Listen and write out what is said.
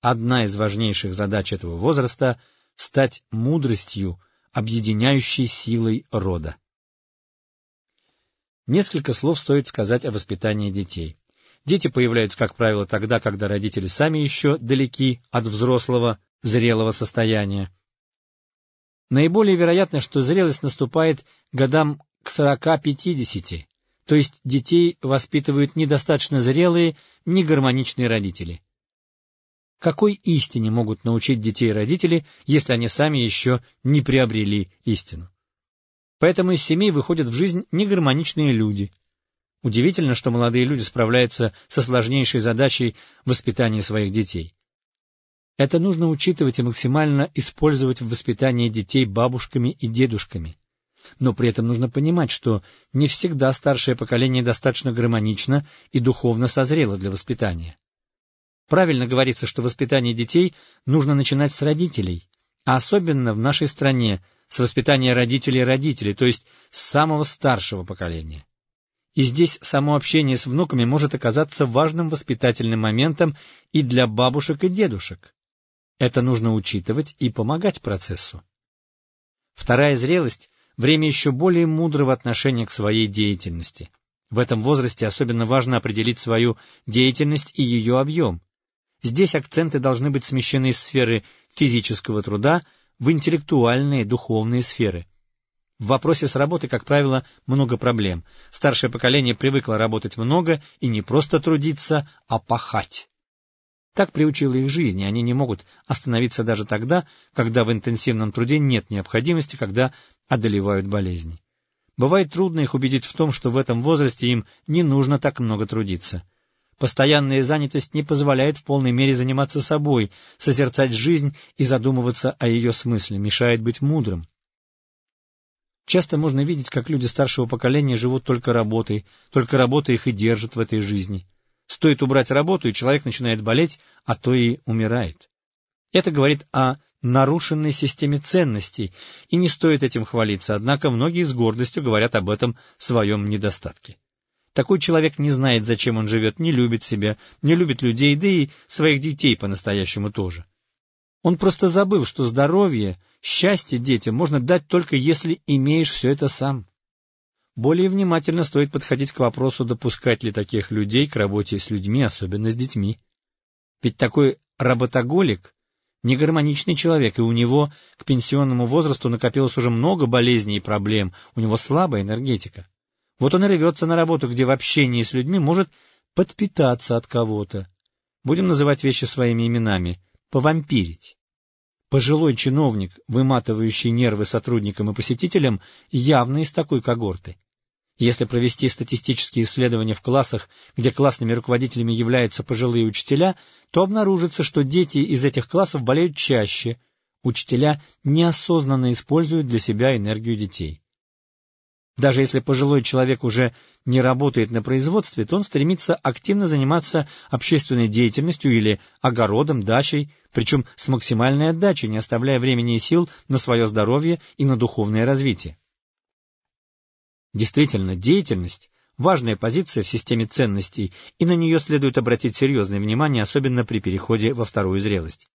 Одна из важнейших задач этого возраста — стать мудростью, объединяющей силой рода. Несколько слов стоит сказать о воспитании детей. Дети появляются, как правило, тогда, когда родители сами еще далеки от взрослого, зрелого состояния. Наиболее вероятно, что зрелость наступает годам к 40-50, то есть детей воспитывают недостаточно зрелые, негармоничные родители. Какой истине могут научить детей родители, если они сами еще не приобрели истину? Поэтому из семей выходят в жизнь негармоничные люди. Удивительно, что молодые люди справляются со сложнейшей задачей воспитания своих детей. Это нужно учитывать и максимально использовать в воспитании детей бабушками и дедушками. Но при этом нужно понимать, что не всегда старшее поколение достаточно гармонично и духовно созрело для воспитания. Правильно говорится, что воспитание детей нужно начинать с родителей, а особенно в нашей стране с воспитания родителей родителей, то есть с самого старшего поколения. И здесь само общение с внуками может оказаться важным воспитательным моментом и для бабушек и дедушек. Это нужно учитывать и помогать процессу. Вторая зрелость — время еще более мудрого отношения к своей деятельности. В этом возрасте особенно важно определить свою деятельность и ее объем. Здесь акценты должны быть смещены из сферы физического труда в интеллектуальные, духовные сферы. В вопросе с работой, как правило, много проблем. Старшее поколение привыкло работать много и не просто трудиться, а пахать. Так приучила их жизнь, и они не могут остановиться даже тогда, когда в интенсивном труде нет необходимости, когда одолевают болезни. Бывает трудно их убедить в том, что в этом возрасте им не нужно так много трудиться. Постоянная занятость не позволяет в полной мере заниматься собой, созерцать жизнь и задумываться о ее смысле, мешает быть мудрым. Часто можно видеть, как люди старшего поколения живут только работой, только работа их и держит в этой жизни. Стоит убрать работу, и человек начинает болеть, а то и умирает. Это говорит о нарушенной системе ценностей, и не стоит этим хвалиться, однако многие с гордостью говорят об этом своем недостатке. Такой человек не знает, зачем он живет, не любит себя, не любит людей, да и своих детей по-настоящему тоже. Он просто забыл, что здоровье, счастье детям можно дать только если имеешь все это сам. Более внимательно стоит подходить к вопросу, допускать ли таких людей к работе с людьми, особенно с детьми. Ведь такой работоголик — негармоничный человек, и у него к пенсионному возрасту накопилось уже много болезней и проблем, у него слабая энергетика. Вот он и рвется на работу, где в общении с людьми может подпитаться от кого-то. Будем называть вещи своими именами — повампирить. Пожилой чиновник, выматывающий нервы сотрудникам и посетителям, явно из такой когорты. Если провести статистические исследования в классах, где классными руководителями являются пожилые учителя, то обнаружится, что дети из этих классов болеют чаще. Учителя неосознанно используют для себя энергию детей. Даже если пожилой человек уже не работает на производстве, то он стремится активно заниматься общественной деятельностью или огородом, дачей, причем с максимальной отдачей, не оставляя времени и сил на свое здоровье и на духовное развитие. Действительно, деятельность – важная позиция в системе ценностей, и на нее следует обратить серьезное внимание, особенно при переходе во вторую зрелость.